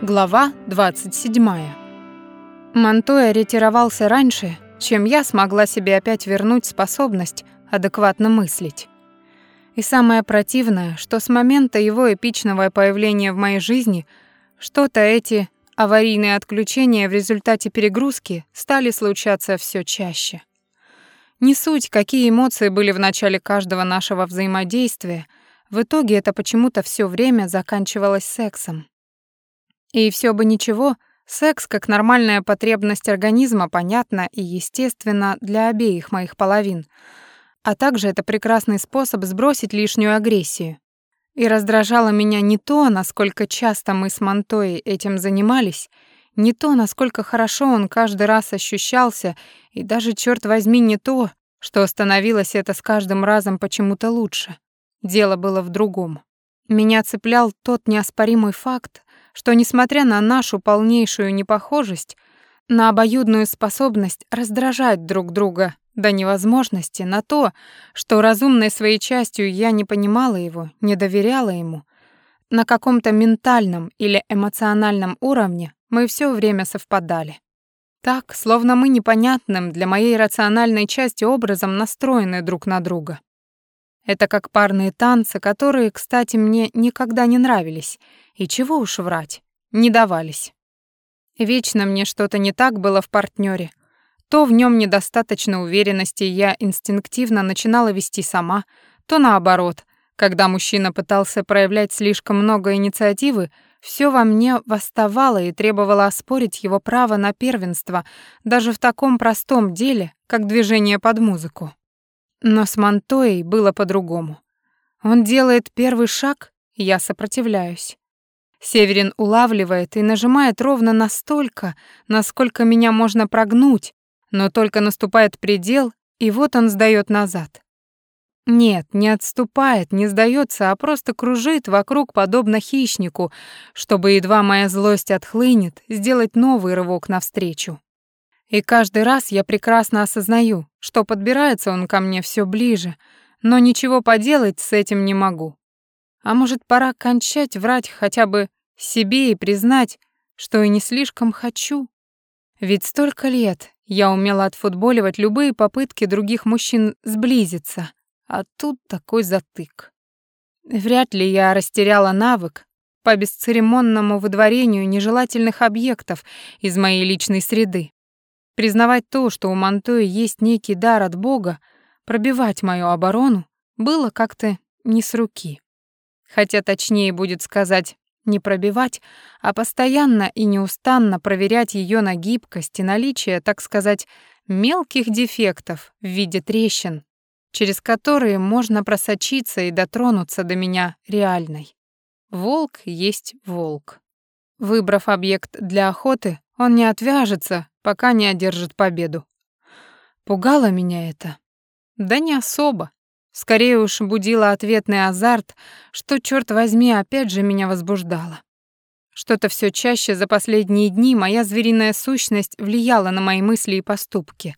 Глава 27. Монтоя ретировался раньше, чем я смогла себе опять вернуть способность адекватно мыслить. И самое противное, что с момента его эпичного появления в моей жизни что-то эти аварийные отключения в результате перегрузки стали случаться все чаще. Не суть, какие эмоции были в начале каждого нашего взаимодействия, в итоге это почему-то все время заканчивалось сексом. И все бы ничего, секс как нормальная потребность организма понятна и естественно для обеих моих половин, а также это прекрасный способ сбросить лишнюю агрессию. И раздражало меня не то, насколько часто мы с Монтоей этим занимались, не то, насколько хорошо он каждый раз ощущался, и даже, черт возьми, не то, что становилось это с каждым разом почему-то лучше. Дело было в другом. Меня цеплял тот неоспоримый факт, что, несмотря на нашу полнейшую непохожесть, на обоюдную способность раздражать друг друга до невозможности, на то, что разумной своей частью я не понимала его, не доверяла ему, на каком-то ментальном или эмоциональном уровне мы все время совпадали. Так, словно мы непонятным для моей рациональной части образом настроены друг на друга. Это как парные танцы, которые, кстати, мне никогда не нравились, и чего уж врать, не давались. Вечно мне что-то не так было в партнере. То в нем недостаточно уверенности, я инстинктивно начинала вести сама, то наоборот, когда мужчина пытался проявлять слишком много инициативы, все во мне восставало и требовало оспорить его право на первенство даже в таком простом деле, как движение под музыку. Но с Монтоей было по-другому. Он делает первый шаг, я сопротивляюсь. Северин улавливает и нажимает ровно настолько, насколько меня можно прогнуть, но только наступает предел, и вот он сдаёт назад. Нет, не отступает, не сдается, а просто кружит вокруг, подобно хищнику, чтобы, едва моя злость отхлынет, сделать новый рывок навстречу. И каждый раз я прекрасно осознаю, что подбирается он ко мне всё ближе, но ничего поделать с этим не могу. А может, пора кончать врать хотя бы себе и признать, что и не слишком хочу? Ведь столько лет я умела отфутболивать любые попытки других мужчин сблизиться, а тут такой затык. Вряд ли я растеряла навык по бесцеремонному выдворению нежелательных объектов из моей личной среды. Признавать то, что у Монтоя есть некий дар от Бога, пробивать мою оборону, было как-то не с руки. Хотя точнее будет сказать не пробивать, а постоянно и неустанно проверять ее на гибкость и наличие, так сказать, мелких дефектов в виде трещин, через которые можно просочиться и дотронуться до меня реальной. Волк есть волк. Выбрав объект для охоты, он не отвяжется, пока не одержит победу. Пугало меня это. Да не особо. Скорее уж будила ответный азарт, что, черт возьми, опять же меня возбуждало. Что-то все чаще за последние дни моя звериная сущность влияла на мои мысли и поступки.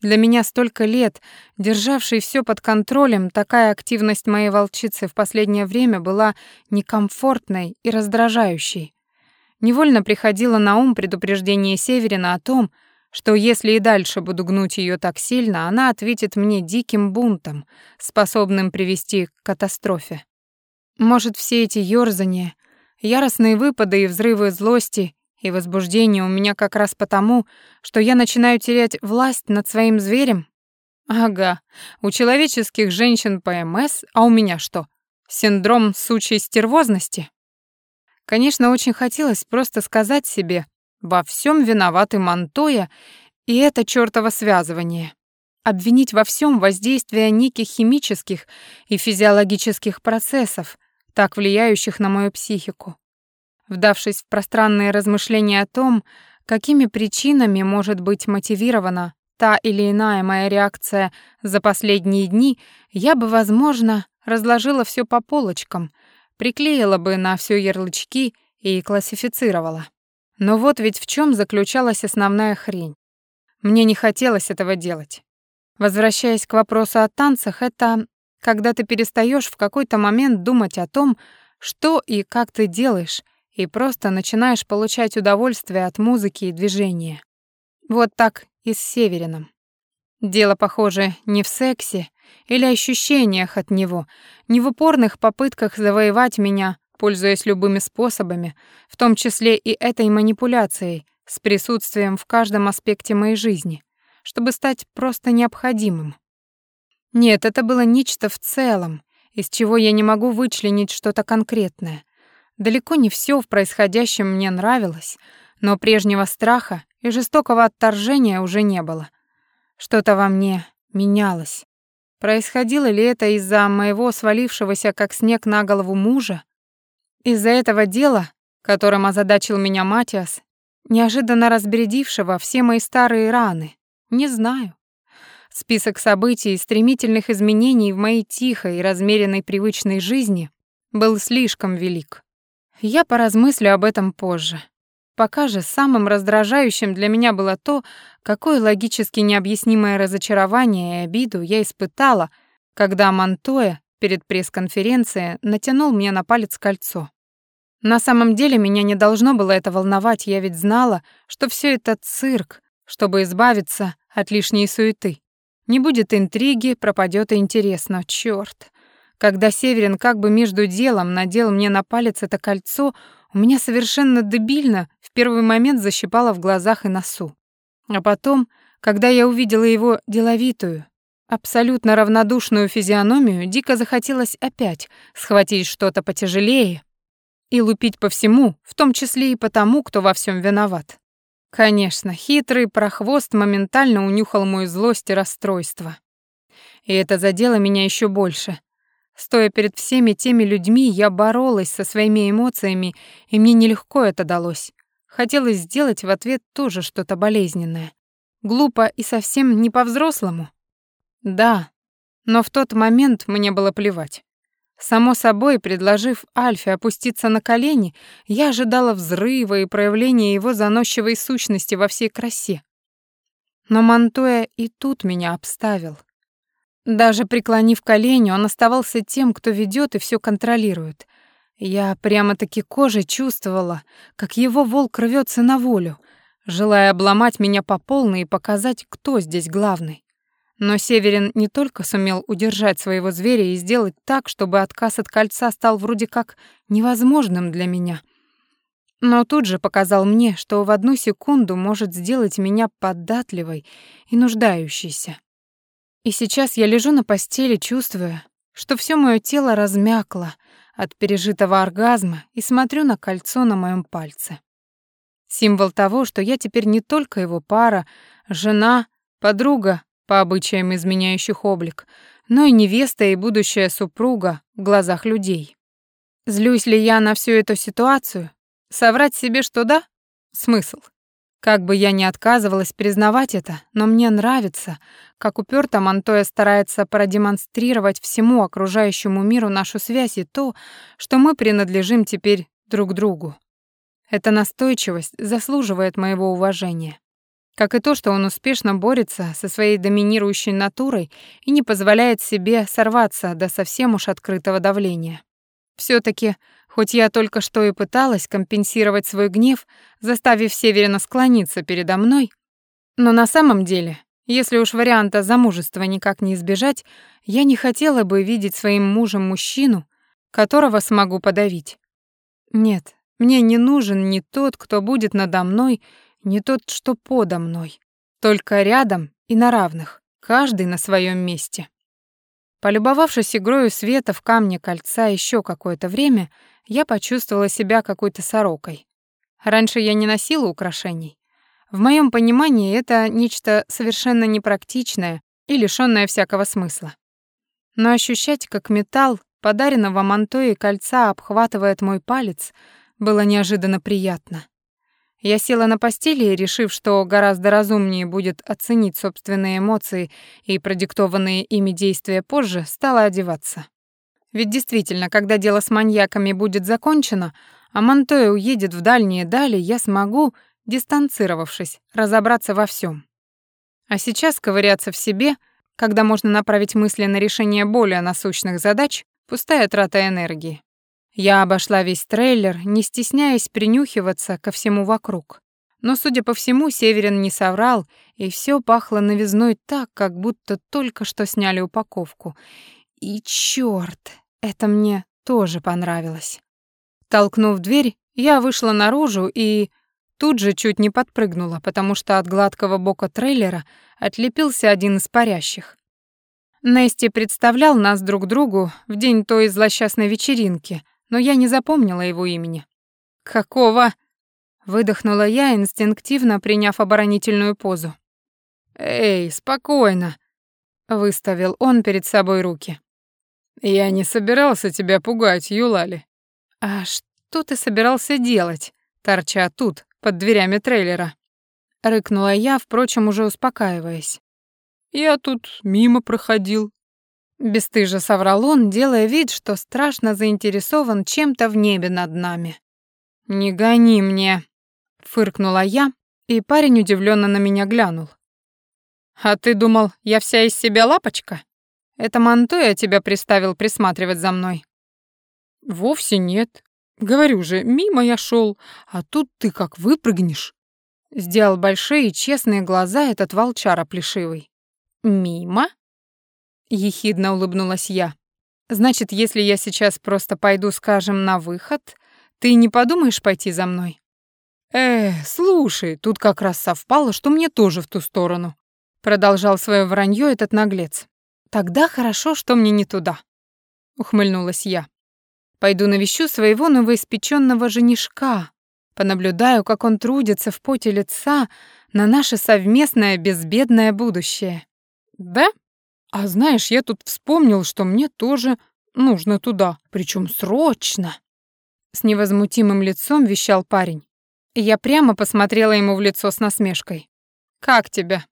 Для меня столько лет, державшей все под контролем, такая активность моей волчицы в последнее время была некомфортной и раздражающей. Невольно приходило на ум предупреждение Северина о том, что если и дальше буду гнуть ее так сильно, она ответит мне диким бунтом, способным привести к катастрофе. Может, все эти ёрзания, яростные выпады и взрывы злости и возбуждения у меня как раз потому, что я начинаю терять власть над своим зверем? Ага, у человеческих женщин ПМС, а у меня что? Синдром сучьей стервозности? Конечно, очень хотелось просто сказать себе, во всем виноваты Монтоя и это чёртово связывание. Обвинить во всем воздействие неких химических и физиологических процессов, так влияющих на мою психику. Вдавшись в пространные размышления о том, какими причинами может быть мотивирована та или иная моя реакция за последние дни, я бы, возможно, разложила все по полочкам, приклеила бы на все ярлычки и классифицировала. Но вот ведь в чем заключалась основная хрень. Мне не хотелось этого делать. Возвращаясь к вопросу о танцах, это когда ты перестаешь в какой-то момент думать о том, что и как ты делаешь, и просто начинаешь получать удовольствие от музыки и движения. Вот так и с Северином. Дело, похоже, не в сексе или ощущениях от него, не в упорных попытках завоевать меня, пользуясь любыми способами, в том числе и этой манипуляцией, с присутствием в каждом аспекте моей жизни, чтобы стать просто необходимым. Нет, это было нечто в целом, из чего я не могу вычленить что-то конкретное. Далеко не все в происходящем мне нравилось, но прежнего страха и жестокого отторжения уже не было. Что-то во мне менялось. Происходило ли это из-за моего свалившегося как снег на голову мужа? Из-за этого дела, которым озадачил меня Матиас, неожиданно разбередившего все мои старые раны? Не знаю. Список событий и стремительных изменений в моей тихой и размеренной привычной жизни был слишком велик. Я поразмыслю об этом позже. Пока же самым раздражающим для меня было то, какое логически необъяснимое разочарование и обиду я испытала, когда Монтоя перед пресс-конференцией натянул мне на палец кольцо. На самом деле меня не должно было это волновать, я ведь знала, что все это цирк, чтобы избавиться от лишней суеты. Не будет интриги, пропадет и интерес, но чёрт. Когда Северин как бы между делом надел мне на палец это кольцо, у меня совершенно дебильно в первый момент защипало в глазах и носу. А потом, когда я увидела его деловитую, абсолютно равнодушную физиономию, дико захотелось опять схватить что-то потяжелее и лупить по всему, в том числе и по тому, кто во всем виноват. Конечно, хитрый прохвост моментально унюхал мою злость и расстройство. И это задело меня еще больше. Стоя перед всеми теми людьми, я боролась со своими эмоциями, и мне нелегко это далось. Хотелось сделать в ответ тоже что-то болезненное. Глупо и совсем не по-взрослому. Да, но в тот момент мне было плевать. Само собой, предложив Альфе опуститься на колени, я ожидала взрыва и проявления его заносчивой сущности во всей красе. Но Монтоя и тут меня обставил. Даже преклонив колени, он оставался тем, кто ведет и все контролирует. Я прямо-таки кожей чувствовала, как его волк рвется на волю, желая обломать меня по полной и показать, кто здесь главный. Но Северин не только сумел удержать своего зверя и сделать так, чтобы отказ от кольца стал вроде как невозможным для меня, но тут же показал мне, что в одну секунду может сделать меня податливой и нуждающейся. И сейчас я лежу на постели, чувствуя, что все мое тело размякло от пережитого оргазма и смотрю на кольцо на моем пальце. Символ того, что я теперь не только его пара, жена, подруга, по обычаям изменяющих облик, но и невеста и будущая супруга в глазах людей. Злюсь ли я на всю эту ситуацию? Соврать себе, что да? Смысл? Как бы я ни отказывалась признавать это, но мне нравится, как упёрто Монтоя старается продемонстрировать всему окружающему миру нашу связь и то, что мы принадлежим теперь друг другу. Эта настойчивость заслуживает моего уважения. Как и то, что он успешно борется со своей доминирующей натурой и не позволяет себе сорваться до совсем уж открытого давления. все таки хоть я только что и пыталась компенсировать свой гнев, заставив Северина склониться передо мной, но на самом деле, если уж варианта замужества никак не избежать, я не хотела бы видеть своим мужем мужчину, которого смогу подавить. Нет, мне не нужен ни тот, кто будет надо мной не тот, что подо мной, только рядом и на равных, каждый на своем месте. Полюбовавшись игрою света в камне кольца еще какое-то время, я почувствовала себя какой-то сорокой. Раньше я не носила украшений. В моем понимании это нечто совершенно непрактичное и лишённое всякого смысла. Но ощущать, как металл подаренного манто и кольца обхватывает мой палец, было неожиданно приятно. Я села на постели, решив, что гораздо разумнее будет оценить собственные эмоции и продиктованные ими действия позже, стала одеваться. Ведь действительно, когда дело с маньяками будет закончено, а Монтоя уедет в дальние дали, я смогу, дистанцировавшись, разобраться во всем. А сейчас ковыряться в себе, когда можно направить мысли на решение более насущных задач, пустая трата энергии. Я обошла весь трейлер, не стесняясь принюхиваться ко всему вокруг. Но, судя по всему, Северин не соврал, и все пахло новизной так, как будто только что сняли упаковку. И чёрт, это мне тоже понравилось. Толкнув дверь, я вышла наружу и тут же чуть не подпрыгнула, потому что от гладкого бока трейлера отлепился один из парящих. Нести представлял нас друг другу в день той злосчастной вечеринки, но я не запомнила его имени. «Какого?» — выдохнула я, инстинктивно приняв оборонительную позу. «Эй, спокойно», — выставил он перед собой руки. «Я не собирался тебя пугать, Юлали». «А что ты собирался делать, торча тут, под дверями трейлера?» Рыкнула я, впрочем, уже успокаиваясь. Я тут мимо проходил. Бестыже соврал он, делая вид, что страшно заинтересован чем-то в небе над нами. «Не гони мне», — фыркнула я, и парень удивленно на меня глянул. «А ты думал, я вся из себя лапочка? Это Монтоя тебя приставил присматривать за мной?» «Вовсе нет. Говорю же, мимо я шел, а тут ты как выпрыгнешь». Сделал большие честные глаза этот волчара плешивый. «Мимо?» — ехидно улыбнулась я. «Значит, если я сейчас просто пойду, скажем, на выход, ты не подумаешь пойти за мной?» «Э, слушай, тут как раз совпало, что мне тоже в ту сторону», — продолжал свое вранье этот наглец. «Тогда хорошо, что мне не туда», — ухмыльнулась я. «Пойду навещу своего новоиспеченного женишка, понаблюдаю, как он трудится в поте лица на наше совместное безбедное будущее. Да? А знаешь, я тут вспомнил, что мне тоже нужно туда, причем срочно. С невозмутимым лицом вещал парень. Я прямо посмотрела ему в лицо с насмешкой. Как тебя?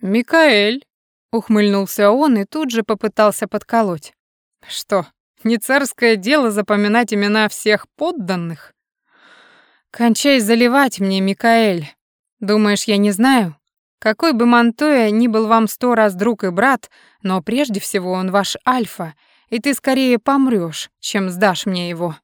Микаэль, ухмыльнулся он и тут же попытался подколоть. Что, не царское дело запоминать имена всех подданных? Кончай заливать мне, Микаэль. Думаешь, я не знаю? Какой бы Монтоя ни был вам сто раз друг и брат, но прежде всего он ваш альфа, и ты скорее помрёшь, чем сдашь мне его.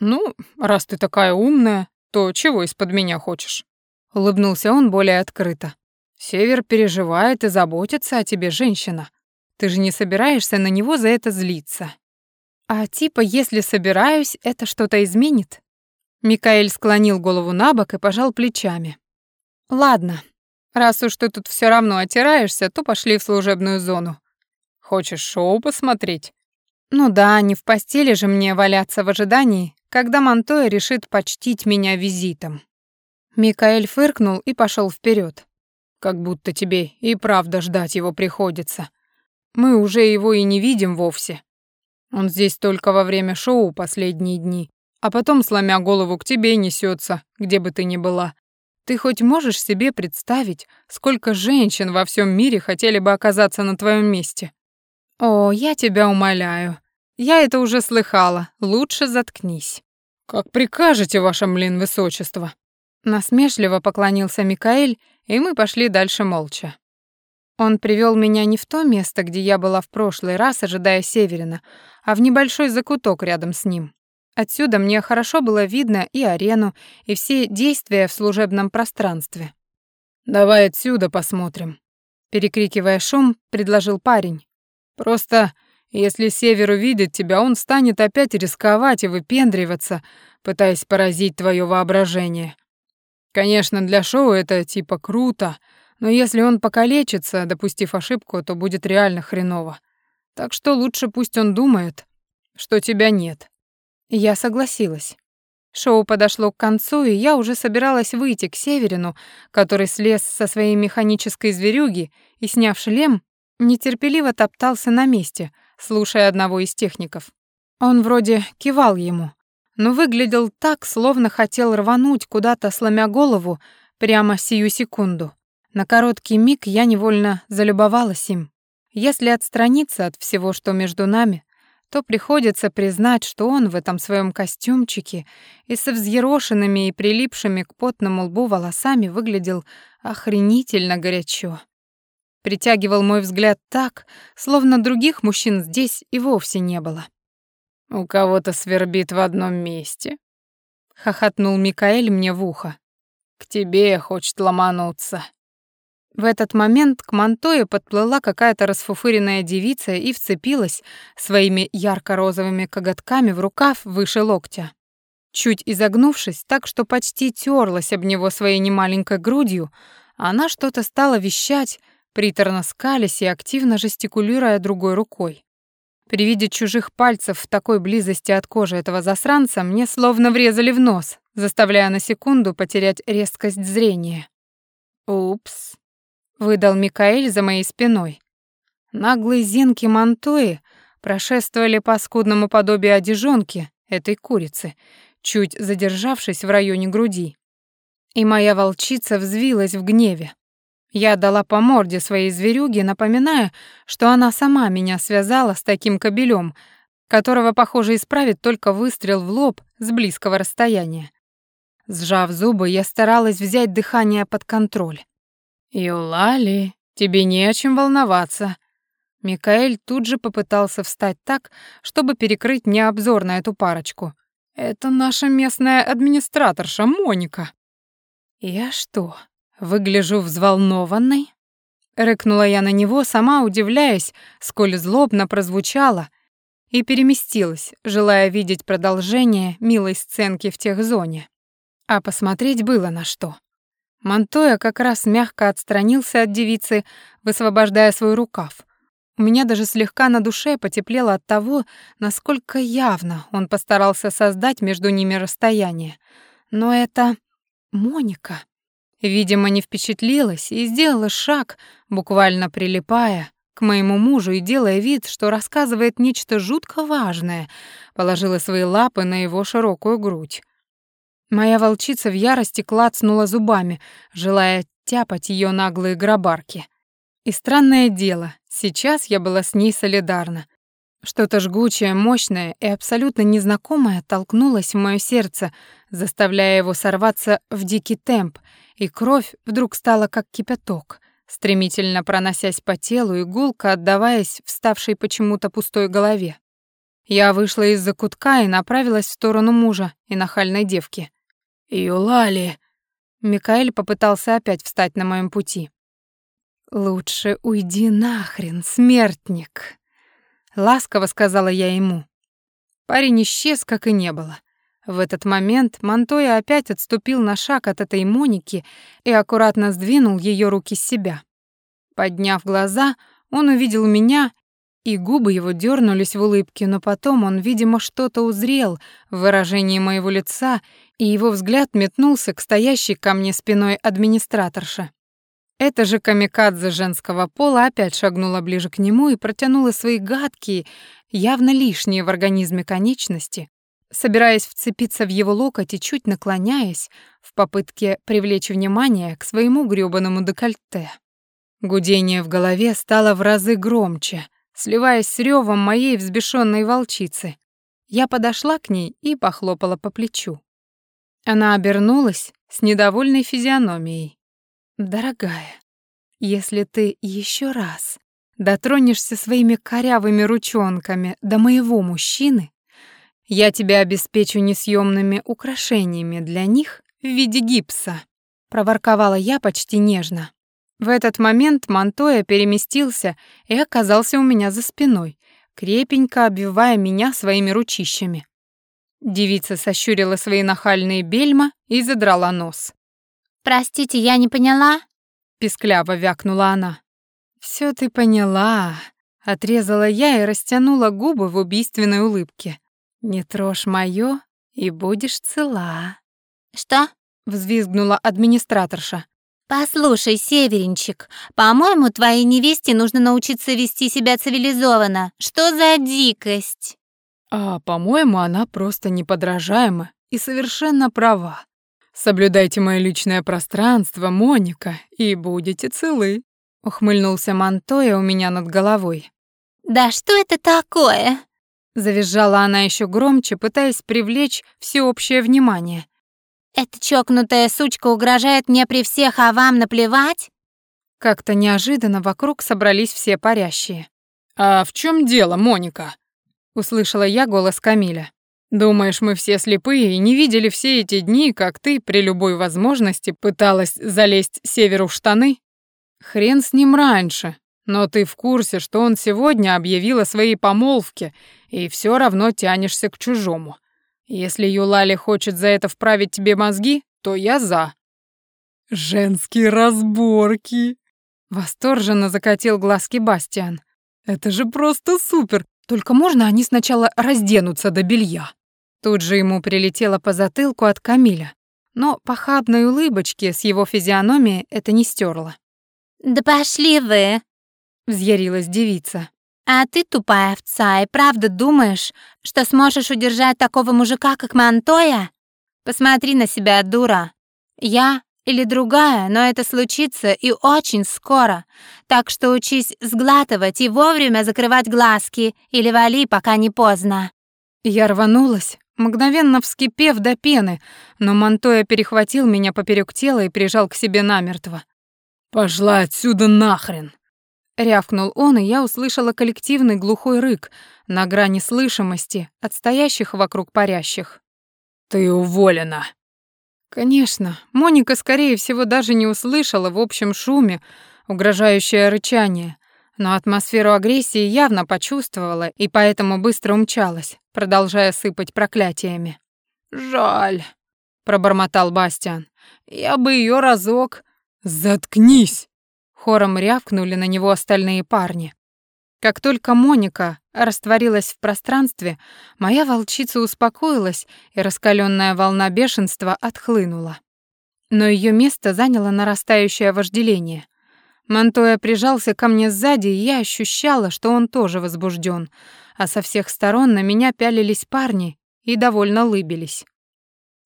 Ну, раз ты такая умная, то чего из-под меня хочешь? Улыбнулся он более открыто. Север переживает и заботится о тебе, женщина. Ты же не собираешься на него за это злиться. А типа, если собираюсь, это что-то изменит? Микаэль склонил голову набок и пожал плечами. Ладно, Раз уж ты тут все равно отираешься, то пошли в служебную зону. Хочешь шоу посмотреть? Ну да, не в постели же мне валяться в ожидании, когда Монтоя решит почтить меня визитом. Микаэль фыркнул и пошел вперед. Как будто тебе и правда ждать его приходится. Мы уже его и не видим вовсе. Он здесь только во время шоу последние дни, а потом, сломя голову, к тебе несется, где бы ты ни была. Ты хоть можешь себе представить, сколько женщин во всем мире хотели бы оказаться на твоем месте? О, я тебя умоляю. Я это уже слыхала. Лучше заткнись. Как прикажете, ваше млин высочество. Насмешливо поклонился Микаэль, и мы пошли дальше молча. Он привел меня не в то место, где я была в прошлый раз, ожидая Северина, а в небольшой закуток рядом с ним. Отсюда мне хорошо было видно и арену, и все действия в служебном пространстве. «Давай отсюда посмотрим», — перекрикивая шум, предложил парень. «Просто, если Север увидит тебя, он станет опять рисковать и выпендриваться, пытаясь поразить твое воображение. Конечно, для шоу это типа круто, но если он покалечится, допустив ошибку, то будет реально хреново. Так что лучше пусть он думает, что тебя нет». Я согласилась. Шоу подошло к концу, и я уже собиралась выйти к Северину, который слез со своей механической зверюги и, сняв шлем, нетерпеливо топтался на месте, слушая одного из техников. Он вроде кивал ему, но выглядел так, словно хотел рвануть куда-то, сломя голову, прямо сию секунду. На короткий миг я невольно залюбовалась им. Если отстраниться от всего, что между нами, то приходится признать, что он в этом своем костюмчике и со взъерошенными и прилипшими к потному лбу волосами выглядел охренительно горячо. Притягивал мой взгляд так, словно других мужчин здесь и вовсе не было. У кого-то свербит в одном месте. Хохотнул Микаэль мне в ухо. К тебе хочет ломануться. В этот момент к Монтое подплыла какая-то расфуфыренная девица и вцепилась своими ярко-розовыми коготками в рукав выше локтя. Чуть изогнувшись так, что почти терлась об него своей немаленькой грудью, она что-то стала вещать, приторно скалясь и активно жестикулируя другой рукой. При виде чужих пальцев в такой близости от кожи этого засранца мне словно врезали в нос, заставляя на секунду потерять резкость зрения. «Упс», — выдал Микаэль за моей спиной. Наглые зенки Монтои прошествовали по скудному подобию одежонки этой курицы, чуть задержавшись в районе груди. И моя волчица взвилась в гневе. Я дала по морде своей зверюге, напоминая, что она сама меня связала с таким кобелем, которого, похоже, исправит только выстрел в лоб с близкого расстояния. Сжав зубы, я старалась взять дыхание под контроль. «Юлали, тебе не о чем волноваться». Микаэль тут же попытался встать так, чтобы перекрыть мне обзор на эту парочку. Это наша местная администраторша Моника. Я что, выгляжу взволнованной? Рыкнула я на него, сама удивляясь, сколь злобно прозвучало, и переместилась, желая видеть продолжение милой сценки в тех зоне. А посмотреть было на что. Монтоя как раз мягко отстранился от девицы, высвобождая свой рукав — у меня даже слегка на душе потеплело от того, насколько явно он постарался создать между ними расстояние. Но это Моника. Видимо, не впечатлилась и сделала шаг, буквально прилипая к моему мужу и делая вид, что рассказывает нечто жутко важное, положила свои лапы на его широкую грудь. Моя волчица в ярости клацнула зубами, желая тяпать ее наглые гробарки. И странное дело, Сейчас я была с ней солидарна. Что-то жгучее, мощное и абсолютно незнакомое толкнулось в моё сердце, заставляя его сорваться в дикий темп, и кровь вдруг стала как кипяток, стремительно проносясь по телу и гулко отдаваясь в ставшей почему-то пустой голове. Я вышла из-за кутка и направилась в сторону мужа и нахальной девки. «Юлали!» Микаэль попытался опять встать на моем пути. «Лучше уйди нахрен, смертник», — ласково сказала я ему. Парень исчез, как и не было. В этот момент Монтоя опять отступил на шаг от этой Моники и аккуратно сдвинул ее руки с себя. Подняв глаза, он увидел меня, и губы его дернулись в улыбке, но потом он, видимо, что-то узрел в выражении моего лица, и его взгляд метнулся к стоящей ко мне спиной администраторше. Эта же камикадзе женского пола опять шагнула ближе к нему и протянула свои гадкие, явно лишние в организме конечности, собираясь вцепиться в его локоть и чуть наклоняясь в попытке привлечь внимание к своему грёбаному декольте. Гудение в голове стало в разы громче, сливаясь с рёвом моей взбешённой волчицы. Я подошла к ней и похлопала по плечу. Она обернулась с недовольной физиономией. Дорогая, если ты еще раз дотронешься своими корявыми ручонками до моего мужчины, я тебя обеспечу несъемными украшениями для них в виде гипса, проворковала я почти нежно. В этот момент Монтоя переместился и оказался у меня за спиной, крепенько обвивая меня своими ручищами. Девица сощурила свои нахальные бельма и задрала нос. «Простите, я не поняла?» — пискляво вякнула она. «Всё ты поняла», — отрезала я и растянула губы в убийственной улыбке. «Не трожь моё, и будешь цела». «Что?» — взвизгнула администраторша. «Послушай, Северинчик, по-моему, твоей невесте нужно научиться вести себя цивилизованно. Что за дикость?» «А, по-моему, она просто неподражаема и совершенно права. Соблюдайте мое личное пространство, Моника, и будете целы», — ухмыльнулся Монтоя у меня над головой. «Да что это такое?» Завизжала она еще громче, пытаясь привлечь всеобщее внимание. «Эта чокнутая сучка угрожает мне при всех, а вам наплевать?» Как-то неожиданно вокруг собрались все парящие. «А в чем дело, Моника?» Услышала я голос Камиля. «Думаешь, мы все слепые и не видели все эти дни, как ты при любой возможности пыталась залезть северу в штаны? Хрен с ним раньше, но ты в курсе, что он сегодня объявил о своей помолвке, и все равно тянешься к чужому. Если Юлали хочет за это вправить тебе мозги, то я за». «Женские разборки!» Восторженно закатил глазки Бастиан. «Это же просто супер! Только можно они сначала разденутся до белья?» Тут же ему прилетело по затылку от Камиля, но похабной улыбочки с его физиономии это не стерло. «Да пошли вы!» — взъярилась девица. «А ты, тупая овца, и правда думаешь, что сможешь удержать такого мужика, как Монтоя? Посмотри на себя, дура. Я или другая, но это случится и очень скоро. Так что учись сглатывать и вовремя закрывать глазки или вали, пока не поздно». Я рванулась, мгновенно вскипев до пены, но Монтоя перехватил меня поперек тела и прижал к себе намертво. «Пошла отсюда нахрен!» Рявкнул он, и я услышала коллективный глухой рык на грани слышимости от стоящих вокруг парящих. «Ты уволена!» Конечно, Моника, скорее всего, даже не услышала в общем шуме угрожающее рычание, но атмосферу агрессии явно почувствовала и поэтому быстро умчалась, продолжая сыпать проклятиями. «Жаль», — пробормотал Бастиан. «Я бы ее разок...» «Заткнись!» Хором рявкнули на него остальные парни. Как только Моника растворилась в пространстве, моя волчица успокоилась, и раскаленная волна бешенства отхлынула. Но ее место заняло нарастающее вожделение. Монтоя прижался ко мне сзади, и я ощущала, что он тоже возбужден, а со всех сторон на меня пялились парни и довольно лыбились.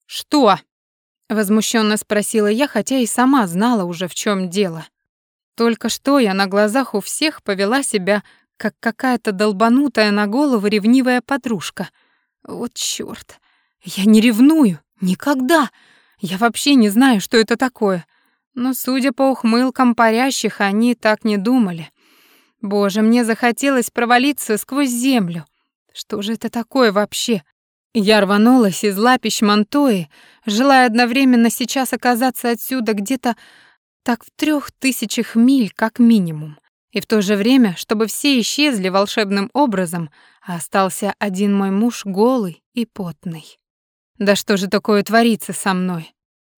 «Что?» — возмущенно спросила я, хотя и сама знала уже, в чем дело. Только что я на глазах у всех повела себя, как какая-то долбанутая на голову ревнивая подружка. Вот чёрт. Я не ревную. Никогда. Я вообще не знаю, что это такое. Но, судя по ухмылкам парящих, они так не думали. Боже, мне захотелось провалиться сквозь землю. Что же это такое вообще? Я рванулась из лапищ Монтои, желая одновременно сейчас оказаться отсюда где-то так в трех тысячах миль как минимум. И в то же время, чтобы все исчезли волшебным образом, а остался один мой муж голый и потный. Да что же такое творится со мной?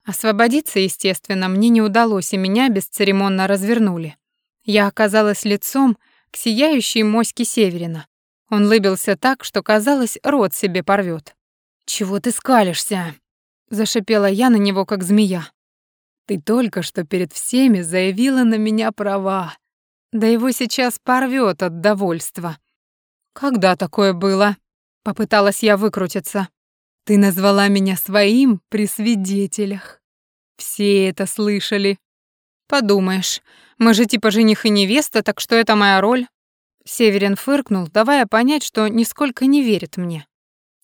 Освободиться, естественно, мне не удалось, и меня бесцеремонно развернули. Я оказалась лицом к сияющей моське Северина. Он лыбился так, что, казалось, рот себе порвет. «Чего ты скалишься?» — зашипела я на него, как змея. Ты только что перед всеми заявила на меня права. Да его сейчас порвет от довольства. Когда такое было? Попыталась я выкрутиться. Ты назвала меня своим при свидетелях. Все это слышали. Подумаешь, мы же типа жених и невеста, так что это моя роль. Северин фыркнул, давая понять, что нисколько не верит мне.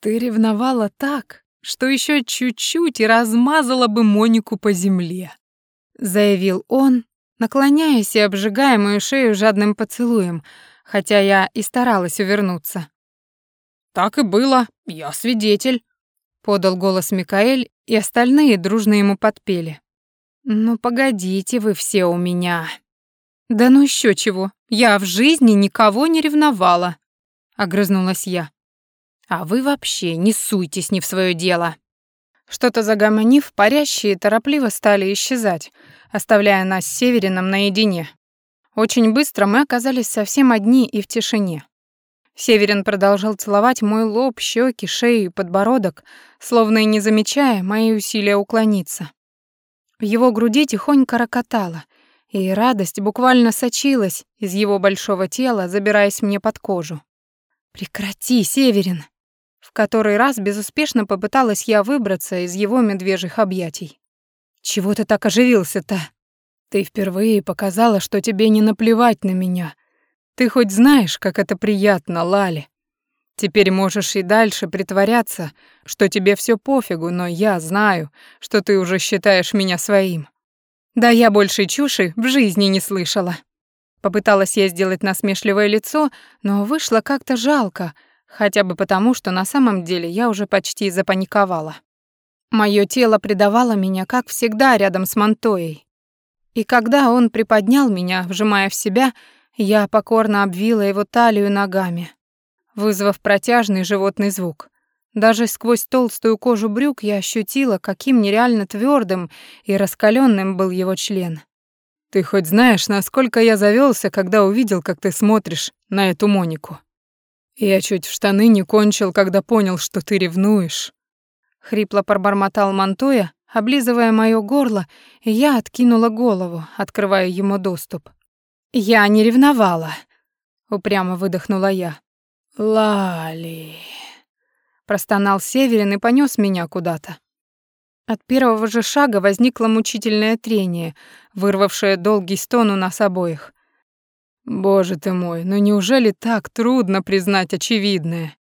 Ты ревновала так, что еще чуть-чуть и размазала бы Монику по земле», — заявил он, наклоняясь и обжигая мою шею жадным поцелуем, хотя я и старалась увернуться. «Так и было, я свидетель», — подал голос Микаэль, и остальные дружно ему подпели. «Ну погодите вы все у меня». «Да ну еще чего, я в жизни никого не ревновала», — огрызнулась я. А вы вообще не суйтесь не в свое дело. Что-то загомонив, парящие торопливо стали исчезать, оставляя нас с Северином наедине. Очень быстро мы оказались совсем одни и в тишине. Северин продолжал целовать мой лоб, щеки, шею и подбородок, словно и не замечая мои усилия уклониться. В его груди тихонько рокотало, и радость буквально сочилась из его большого тела, забираясь мне под кожу. «Прекрати, Северин!» Который раз безуспешно попыталась я выбраться из его медвежьих объятий. «Чего ты так оживился-то? Ты впервые показала, что тебе не наплевать на меня. Ты хоть знаешь, как это приятно, Лали. Теперь можешь и дальше притворяться, что тебе все пофигу, но я знаю, что ты уже считаешь меня своим. Да я больше чуши в жизни не слышала». Попыталась я сделать насмешливое лицо, но вышло как-то жалко, хотя бы потому, что на самом деле я уже почти запаниковала. Моё тело предавало меня, как всегда, рядом с Монтоей. И когда он приподнял меня, вжимая в себя, я покорно обвила его талию ногами, вызвав протяжный животный звук. Даже сквозь толстую кожу брюк я ощутила, каким нереально твердым и раскаленным был его член. «Ты хоть знаешь, насколько я завелся, когда увидел, как ты смотришь на эту Монику? Я чуть в штаны не кончил, когда понял, что ты ревнуешь». Хрипло пробормотал Монтоя, облизывая моё горло, и я откинула голову, открывая ему доступ. «Я не ревновала», — упрямо выдохнула я. «Лали», — простонал Северин и понёс меня куда-то. От первого же шага возникло мучительное трение, вырвавшее долгий стон у нас обоих. «Боже ты мой, ну неужели так трудно признать очевидное?»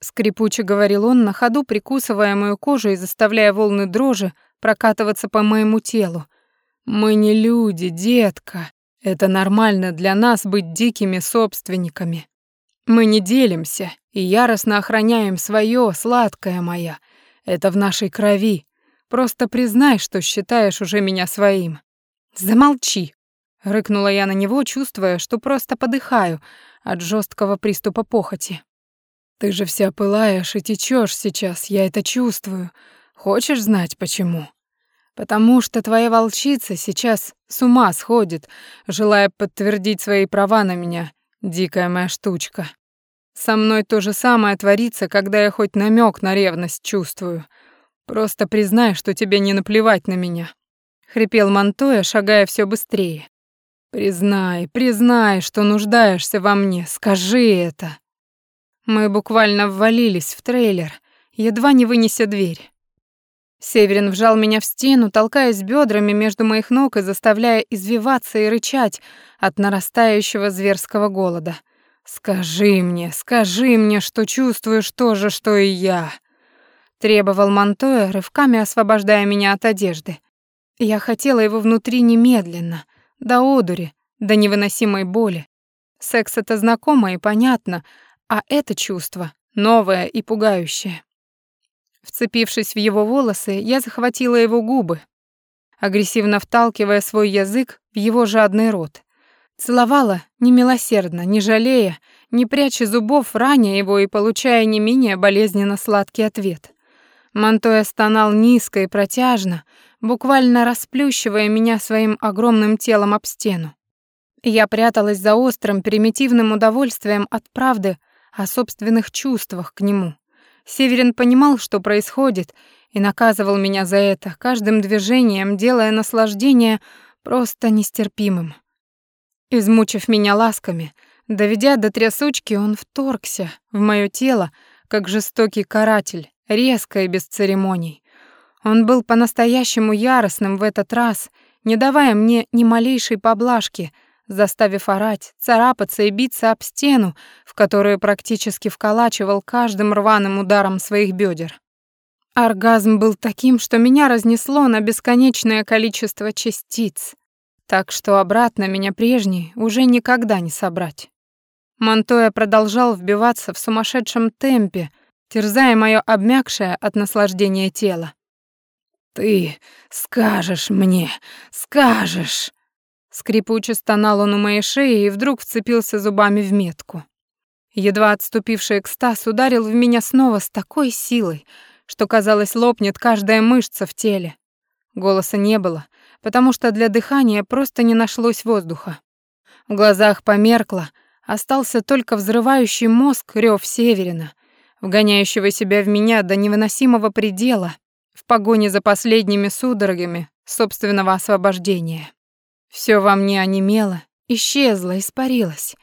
Скрипуче говорил он, на ходу прикусывая мою кожу и заставляя волны дрожи прокатываться по моему телу. «Мы не люди, детка. Это нормально для нас быть дикими собственниками. Мы не делимся и яростно охраняем свое, сладкое моя. Это в нашей крови. Просто признай, что считаешь уже меня своим». «Замолчи», — рыкнула я на него, чувствуя, что просто подыхаю от жесткого приступа похоти. Ты же вся пылаешь и течешь сейчас, я это чувствую. Хочешь знать почему? Потому что твоя волчица сейчас с ума сходит, желая подтвердить свои права на меня, дикая моя штучка. Со мной то же самое творится, когда я хоть намек на ревность чувствую. Просто признай, что тебе не наплевать на меня. Хрипел Монтоя, шагая все быстрее. Признай, признай, что нуждаешься во мне, скажи это. Мы буквально ввалились в трейлер, едва не вынеся дверь. Северин вжал меня в стену, толкаясь бедрами между моих ног и заставляя извиваться и рычать от нарастающего зверского голода. «Скажи мне, скажи мне, что чувствуешь то же, что и я!» Требовал Монтоя, рывками освобождая меня от одежды. Я хотела его внутри немедленно, до одури, до невыносимой боли. Секс — это знакомо и понятно, а это чувство новое и пугающее. Вцепившись в его волосы, я захватила его губы, агрессивно вталкивая свой язык в его жадный рот. Целовала немилосердно, не жалея, не пряча зубов, раня его и получая не менее болезненно сладкий ответ. Монтоя стонал низко и протяжно, буквально расплющивая меня своим огромным телом об стену. Я пряталась за острым, примитивным удовольствием от правды, о собственных чувствах к нему. Северин понимал, что происходит, и наказывал меня за это, каждым движением делая наслаждение просто нестерпимым. Измучив меня ласками, доведя до трясучки, он вторгся в моё тело, как жестокий каратель, резко и без церемоний. Он был по-настоящему яростным в этот раз, не давая мне ни малейшей поблажки — заставив орать, царапаться и биться об стену, в которую практически вколачивал каждым рваным ударом своих бедер. Оргазм был таким, что меня разнесло на бесконечное количество частиц, так что обратно меня прежней уже никогда не собрать. Монтоя продолжал вбиваться в сумасшедшем темпе, терзая моё обмякшее от наслаждения тело. «Ты скажешь мне, скажешь!» Скрипуче стонал он у моей шеи и вдруг вцепился зубами в метку. Едва отступивший экстаз ударил в меня снова с такой силой, что, казалось, лопнет каждая мышца в теле. Голоса не было, потому что для дыхания просто не нашлось воздуха. В глазах померкло, остался только взрывающий мозг рёв Северина, вгоняющего себя в меня до невыносимого предела в погоне за последними судорогами собственного освобождения. Все во мне онемело, исчезло, испарилось.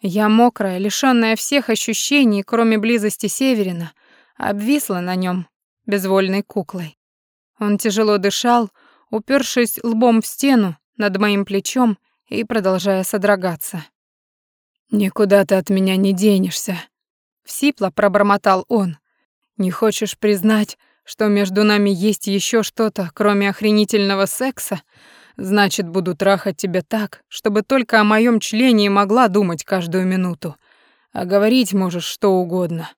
Я мокрая, лишённая всех ощущений, кроме близости Северина, обвисла на нем безвольной куклой. Он тяжело дышал, упершись лбом в стену над моим плечом и продолжая содрогаться. «Никуда ты от меня не денешься», — всипло пробормотал он. «Не хочешь признать, что между нами есть еще что-то, кроме охренительного секса? Значит, буду трахать тебя так, чтобы только о моем члене могла думать каждую минуту. а говорить можешь что угодно».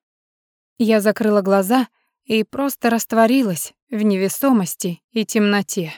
Я закрыла глаза и просто растворилась в невесомости и темноте.